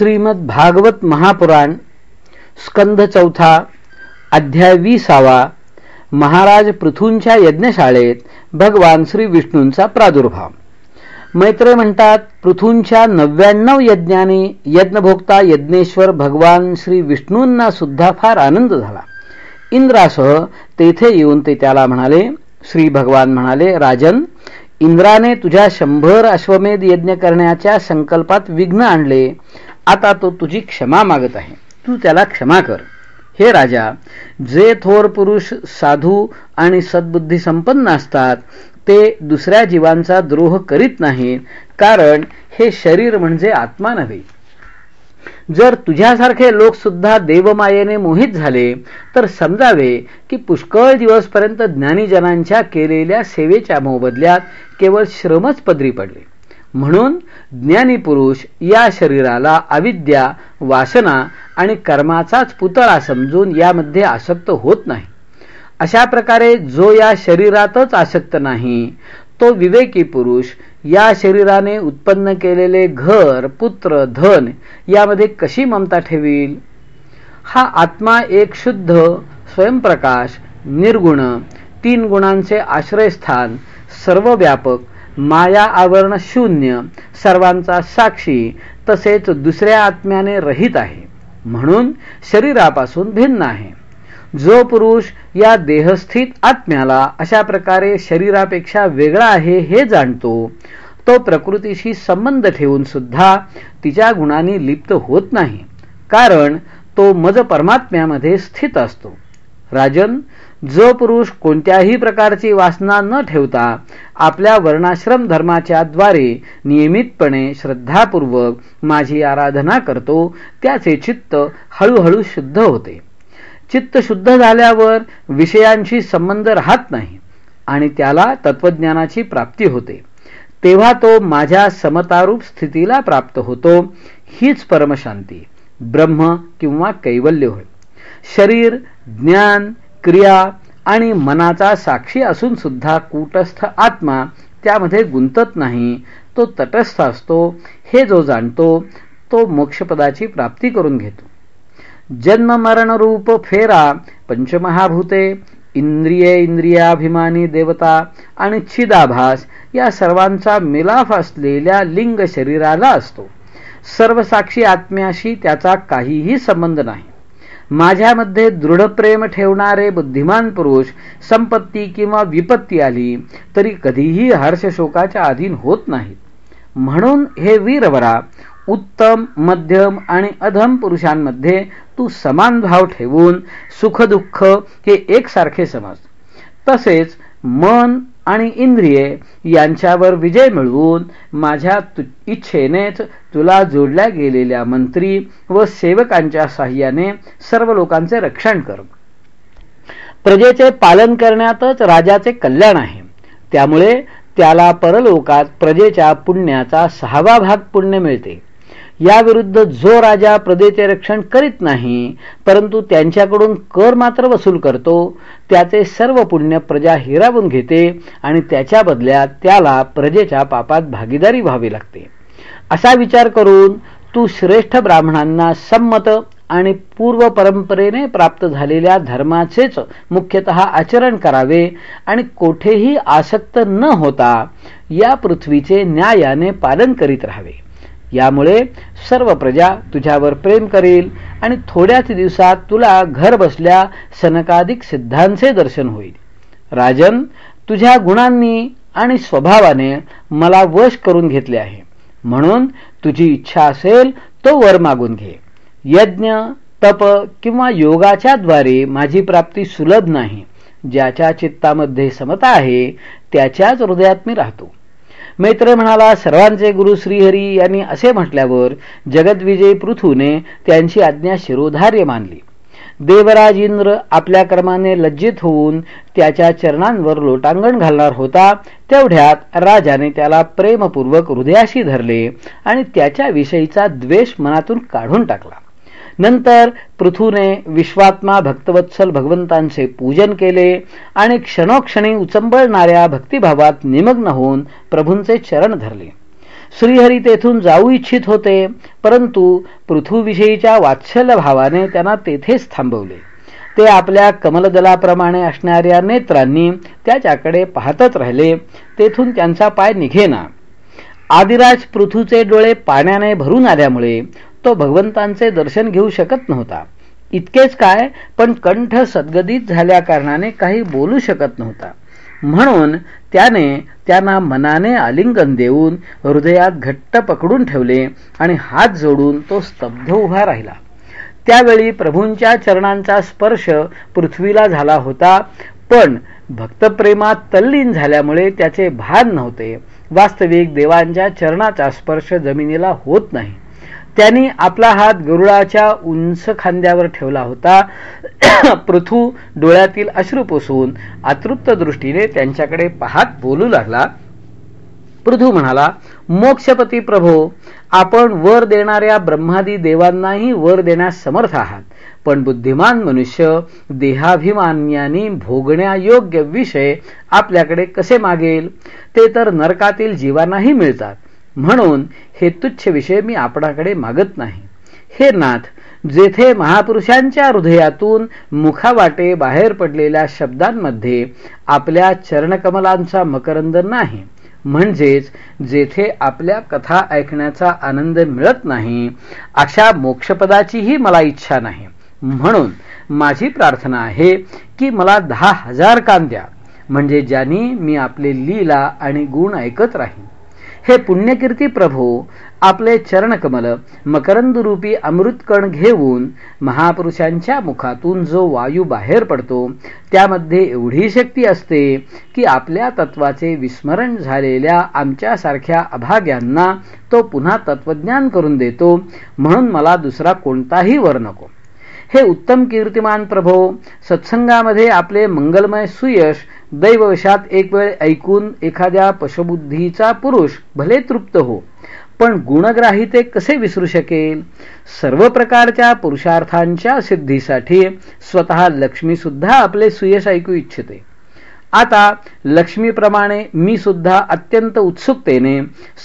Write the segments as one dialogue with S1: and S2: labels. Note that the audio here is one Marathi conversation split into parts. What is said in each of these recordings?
S1: श्रीमद भागवत महापुराण स्कंध चौथा अध्याय विसावा महाराज पृथूंच्या यज्ञशाळेत भगवान श्री विष्णूंचा प्रादुर्भाव. मैत्रे म्हणतात पृथूंच्या नव्याण्णव यज्ञाने यज्ञभोक्ता यज्ञेश्वर भगवान श्री विष्णूंना सुद्धा फार आनंद झाला. इंद्रासह तेथे येऊन ते त्याला म्हणाले श्री भगवान म्हणाले राजन इंद्राने तुझ्या शंभर अश्वमेध यज्ञ करण्याच्या संकल्पात विघ्न आणले. आता तो तुझी क्षमा मागत आहे. तू त्याला क्षमा कर. हे राजा जे थोर पुरुष साधू आणि सद्बुद्धी संपन्न असतात ते दुसऱ्या जीवांचा द्रोह करीत नाहीत कारण हे शरीर म्हणजे आत्मा नव्हे. जर तुझ्यासारखे लोक सुद्धा देवमायेने मोहित झाले तर समजावे की पुष्कळ दिवसपर्यंत ज्ञानीजनांच्या केलेल्या सेवेच्या मोबदल्यात केवळ श्रमच पदरी पडले. म्हणून ज्ञानी पुरुष या शरीराला अविद्या वासना आणि कर्माचाच पुतळा समजून यामध्ये आसक्त होत नाही. अशा प्रकारे जो या शरीरातच आसक्त नाही तो विवेकी पुरुष या शरीराने उत्पन्न केलेले घर पुत्र धन यामध्ये कशी ममता ठेवील? हा आत्मा एक शुद्ध स्वयंप्रकाश निर्गुण तीन गुणांचे आश्रयस्थान सर्व व्यापक माया आवरण शून्य सर्वांचा साक्षी तसेच दुसऱ्या आत्म्याने रहित आहे. म्हणून शरीरापासून भिन्न आहे. जो पुरुष या देहस्थित आत्म्याला अशा प्रकारे शरीरापेक्षा वेगळा आहे हे जाणतो तो प्रकृतीशी संबंध ठेवून सुद्धा तिच्या गुणांनी लिप्त होत नाही. कारण तो मज परमात्म्यामध्ये स्थित असतो. राजन जो पुरुष कोणत्याही प्रकारची वासना न ठेवता आपल्या वर्णाश्रम धर्माच्या द्वारे नियमितपणे श्रद्धापूर्वक माझी आराधना करतो त्याचे चित्त हळूहळू शुद्ध होते. चित्त शुद्ध झाल्यावर विषयांशी संबंध राहत नाही आणि त्याला तत्वज्ञानाची प्राप्ती होते. तेव्हा तो माझ्या समतारूप स्थितीला प्राप्त होतो हीच परमशांती ब्रह्म किंवा कैवल्य होय. शरीर ज्ञान क्रिया आणि मनाचा साक्षी असून सुद्धा कूटस्थ आत्मा त्यामध्ये गुंतत नाही. तो तटस्थ असतो. हे जो जाणतो तो मोक्षपदाची प्राप्ती करून घेतो. जन्म रूप फेरा पंचमहाभूते इंद्रिये इंद्रियाभिमानी देवता आणि छिदाभास या सर्वांचा मिलाफ असलेल्या लिंग शरीराला असतो. सर्वसाक्षी आत्म्याशी त्याचा काहीही संबंध नाही. माझ्यामध्ये दृढ प्रेम ठेवणारे बुद्धिमान पुरुष संपत्ती किंवा विपत्ती आली तरी कधीही हर्षशोकाच्या अधीन होत नाहीत. म्हणून हे वीरवरा उत्तम मध्यम आणि अधम पुरुषांमध्ये तू समान भाव ठेवून सुखदुःख हे एकसारखे समज. तसेच मन आणि इंद्रिये यांच्यावर विजय मिळवून माझ्या इच्छेनेच तुला जोडल्या गेलेल्या मंत्री व सेवकांच्या साह्याने सर्व लोकांचे रक्षण कर. प्रजेचे पालन करण्यातच राजाचे कल्याण आहे. त्यामुळे त्याला परलोकात प्रजेच्या पुण्याचा सहावा भाग पुण्य मिळते. याविरुद्ध जो राजा प्रदेचे रक्षण करीत नाही परंतु त्यांच्याकडून कर मात्र वसूल करतो त्याचे सर्व पुण्य प्रजा हिरावून घेते आणि त्याच्या बदल्यात त्याला प्रजेच्या पापात भागीदारी व्हावी लागते. असा विचार करून तू श्रेष्ठ ब्राह्मणांना संमत आणि पूर्व परंपरेने प्राप्त झालेल्या धर्माचेच मुख्यतः आचरण करावे आणि कोठेही आसक्त न होता या पृथ्वीचे न्यायाने पालन करीत राहावे. यामुळे सर्व प्रजा तुझ्यावर प्रेम करेल आणि थोड्याच दिवसात तुला घर बसल्या सनकाधिक सिद्धांचे दर्शन होईल. राजन तुझ्या गुणांनी आणि स्वभावाने मला वश करून घेतले आहे. म्हणून तुझी इच्छा असेल तो वर मागून घे. यज्ञ तप किंवा योगाच्या द्वारे माझी प्राप्ती सुलभ नाही. ज्याच्या चित्तामध्ये समता आहे त्याच्याच हृदयात मी राहतो. मैत्र म्हणाला सर्वांचे गुरु श्रीहरी यांनी असे म्हटल्यावर जगद्विजय पृथूने त्यांची आज्ञा शिरोधार्य मानली. देवराज इंद्र आपल्या कर्माने लज्जित होऊन त्याच्या चरणांवर लोटांगण घालणार होता तेवढ्यात राजाने त्याला प्रेमपूर्वक हृदयाशी धरले आणि त्याच्या विषयीचा द्वेष मनातून काढून टाकला. नंतर पृथूने विश्वात्मा भक्तवत्सल भगवंतांचे पूजन केले आणि क्षणोक्षणी उचंबळणाऱ्या भक्तिभावात निमग्न होऊन प्रभूंचे चरण धरले. श्रीहरी तेथून जाऊ इच्छित होते परंतु पृथ्वीविषयीच्या वात्सल्य भावाने त्यांना तेथेच थांबवले. ते आपल्या कमलदलाप्रमाणे असणाऱ्या नेत्रांनी त्याच्याकडे पाहतच राहिले तेथून त्यांचा पाय निघेना. आदिराज पृथूचे डोळे पाण्याने भरून आल्यामुळे तो भगवंतांचे दर्शन घेऊ शकत नव्हता. इतकेच काय पण कंठ सद्गदित झाल्या कारणाने काही बोलू शकत नव्हता. म्हणून त्याने त्यांना मनाने आलिंगन देऊन हृदयात घट्ट पकडून ठेवले आणि हात जोडून तो स्तब्ध उभा राहिला. त्यावेळी प्रभूंच्या चरणांचा स्पर्श पृथ्वीला झाला होता पण भक्तप्रेमात तल्लीन झाल्यामुळे त्याचे भान नव्हते. वास्तविक देवांच्या चरणाचा स्पर्श जमिनीला होत नाही. त्यांनी आपला हात गरुडाच्या उंच खांद्यावर ठेवला होता. पृथू डोळ्यातील अश्रू पुसून अतृप्त दृष्टीने त्यांच्याकडे पाहत बोलू लागला. पृथू म्हणाला मोक्षपती प्रभो आपण वर देणाऱ्या ब्रह्मादी देवांनाही वर देण्यास समर्थ आहात. पण बुद्धिमान मनुष्य देहाभिमान्यानी भोगण्यायोग्य विषय आपल्याकडे कसे मागेल? ते तर नरकातील जीवांनाही मिळतात. म्हणून हे तुच्छ विषय मी आपणाकडे मागत नाही. हे नाथ जेथे महापुरुषांच्या हृदयातून मुखावाटे बाहेर पडलेल्या शब्दांमध्ये आपल्या चरणकमलांचा मकरंद नाही म्हणजेच जेथे आपल्या कथा ऐकण्याचा आनंद मिळत नाही अशा मोक्षपदाचीही मला इच्छा नाही. म्हणून माझी प्रार्थना आहे की मला दहा हजार कान द्या म्हणजे ज्यांनी मी आपले लीला आणि गुण ऐकत राहीन. हे पुण्यकीर्ती प्रभो आपले चरणकमल मकरंदरूपी अमृतकण घेऊन महापुरुषांच्या मुखातून जो वायू बाहेर पडतो त्यामध्ये एवढी शक्ती असते की आपल्या तत्वाचे विस्मरण झालेल्या आमच्यासारख्या अभाग्यांना तो पुन्हा तत्वज्ञान करून देतो म्हणून मला दुसरा कोणताही वर नको. हे उत्तम कीर्तिमान प्रभो सत्संगामध्ये आपले मंगलमय सुयश दैववशात एक वेळ ऐकून एखाद्या पशुबुद्धीचा पुरुष भले तृप्त हो पण गुणग्राही ते कसे विसरू शकेल? सर्व प्रकारच्या पुरुषार्थांच्या सिद्धीसाठी स्वतः लक्ष्मी सुद्धा आपले सुयश ऐकू इच्छिते. आता लक्ष्मीप्रमाणे मी सुद्धा अत्यंत उत्सुकतेने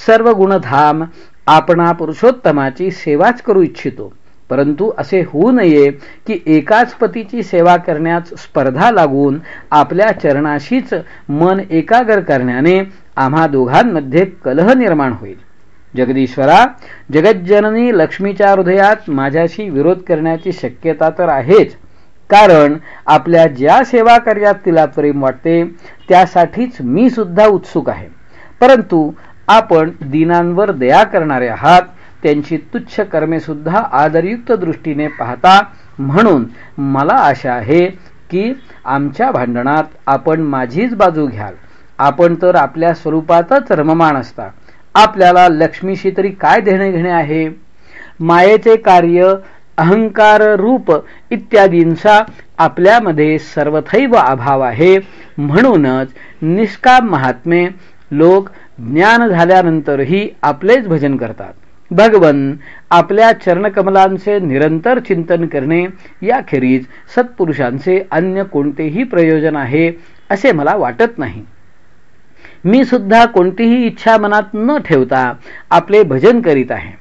S1: सर्व गुणधाम आपणा पुरुषोत्तमाची सेवाच करू इच्छितो. परंतु असे होऊ नये की एकाच पतीची सेवा करण्यास स्पर्धा लागून आपल्या चरणाशीच मन एकाग्र करण्याने आम्हा दोघांमध्ये कलह निर्माण होईल. जगदीश्वरा जगज्जननी लक्ष्मीच्या हृदयात माझ्याशी विरोध करण्याची शक्यता तर आहेच कारण आपल्या ज्या सेवा कार्यात तिला प्रेम वाटते त्यासाठीच मी सुद्धा उत्सुक आहे. परंतु आपण दिनांवर दया करणारे आहात त्यांची तुच्छ कर्मे सुद्धा आदरयुक्त दृष्टीने पाहता. म्हणून मला आशा आहे की आमच्या भांडणात आपण माझीच बाजू घ्याल. आपण तर आपल्या स्वरूपातच रममाण असता. आपल्याला लक्ष्मीशी तरी काय देणे घेणे आहे? मायेचे कार्य अहंकार रूप इत्यादींचा आपल्यामध्ये सर्वथैव अभाव आहे. म्हणूनच निष्काम महात्मे लोक ज्ञान झाल्यानंतरही आपलेच भजन करतात. भगवन आपल्या चरणकमलांचे निरंतर चिंतन करणे याखेरीज सत्पुरुषांचे अन्य कोणतेही प्रयोजन आहे असे मला वाटत नाही. मी सुद्धा कोणतीही इच्छा मनात न ठेवता आपले भजन करीत आहे.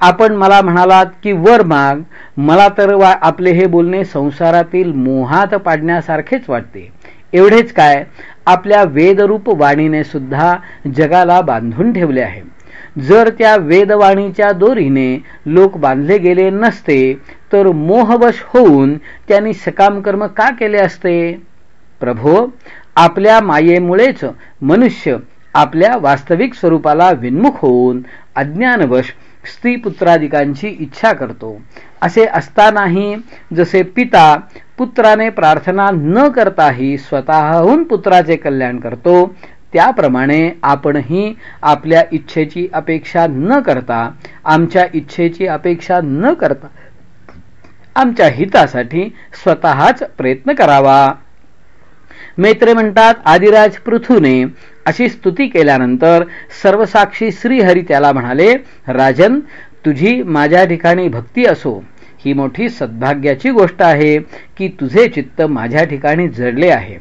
S1: आपण मला म्हणालात की वर माग मला तर आपले हे बोलणे संसारातील मोहात पाडण्यासारखेच वाटते. एवढेच काय आपल्या वेदरूप वाणीने सुद्धा जगाला बांधून ठेवले आहे. जर त्या वेदवाणीच्या दोरीने लोक बांधले गेले नसते तर मोहवश होऊन त्यांनी सकाम कर्म का केले असते? प्रभो आपल्या मायेमुळेच मनुष्य आपल्या वास्तविक स्वरूपाला विन्मुख होऊन अज्ञानवश स्त्री पुत्रादिकांची इच्छा करतो. असे असतानाही जसे पिता पुत्राने प्रार्थना न करताही स्वतःहून पुत्राचे कल्याण करतो त्याप्रमाणे आपणही आपल्या इच्छेची अपेक्षा न करता आमच्या इच्छेची अपेक्षा न करता आमच्या हितासाठी स्वतःच प्रयत्न करावा. मैत्रे म्हणतात आदिराज पृथूने अशी स्तुती केल्यानंतर सर्वसाक्षी श्रीहरी त्याला म्हणाले राजन तुझी माझ्या ठिकाणी भक्ती असो. ही मोठी सद्भाग्याची गोष्ट आहे की तुझे चित्त माझ्या ठिकाणी जडले आहे.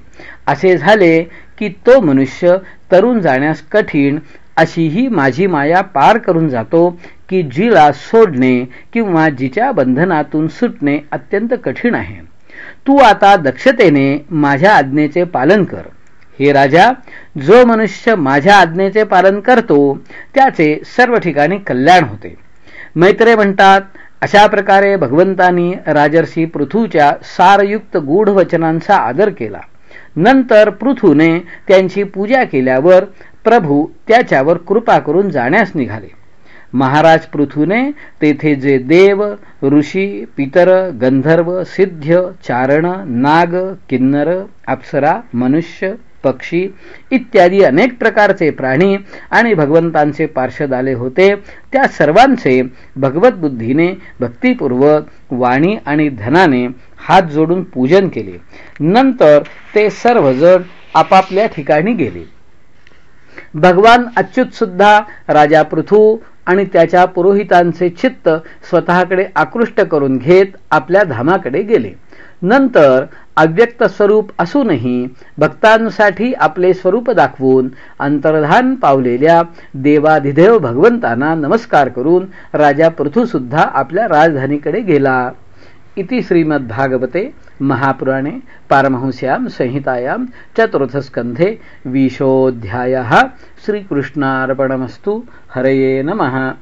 S1: असे झाले की तो मनुष्य तरुण जाण्यास कठीण अशी ही माझी माया पार करून जातो की जिला सोडणे किंवा जिच्या बंधनातून सुटणे अत्यंत कठीण आहे. तू आता दक्षतेने माझ्या आज्ञेचे पालन कर. हे राजा जो मनुष्य माझ्या आज्ञेचे पालन करतो त्याचे सर्व ठिकाणी कल्याण होते. मैत्रे म्हणतात अशा प्रकारे भगवंतांनी राजर्षी पृथूच्या सारयुक्त गूढ वचनांचा आदर केला. नंतर पृथूने त्यांची पूजा केल्यावर प्रभू त्याच्यावर कृपा करून जाण्यास निघाले. महाराज पृथूने तेथे जे देव ऋषी पितर गंधर्व सिद्ध चारण नाग किन्नर अप्सरा मनुष्य पक्षी इत्यादी अनेक प्रकारचे प्राणी आणि भगवंतांचे पार्षद आले होते. त्या सर्वांचे भगवत बुद्धीने भक्तिपूर्वक वाणी आणि धनाने हात जोडून पूजन केले. नंतर ते सर्वजण आपापल्या ठिकाणी गेले. भगवान अच्युत सुद्धा राजा पृथू आणि त्याच्या पुरोहितांचे चित्त स्वतःकडे आकृष्ट करून घेत आपल्या धामाकडे गेले. नंतर अव्यक्त स्वरूप असूनही भक्तांसाठी आपले स्वरूप दाखवून अंतर्धान पावलेल्या देवाधिदेव भगवंतांना नमस्कार करून राजा पृथूसुद्धा आपल्या राजधानीकडे गेला. इति श्रीमद्भागवते महापुराणे पारमहंस्यां संहितायां चतुर्थस्कन्धे विशोऽध्यायः। श्रीकृष्णार्पणमस्तु। हरये नमः।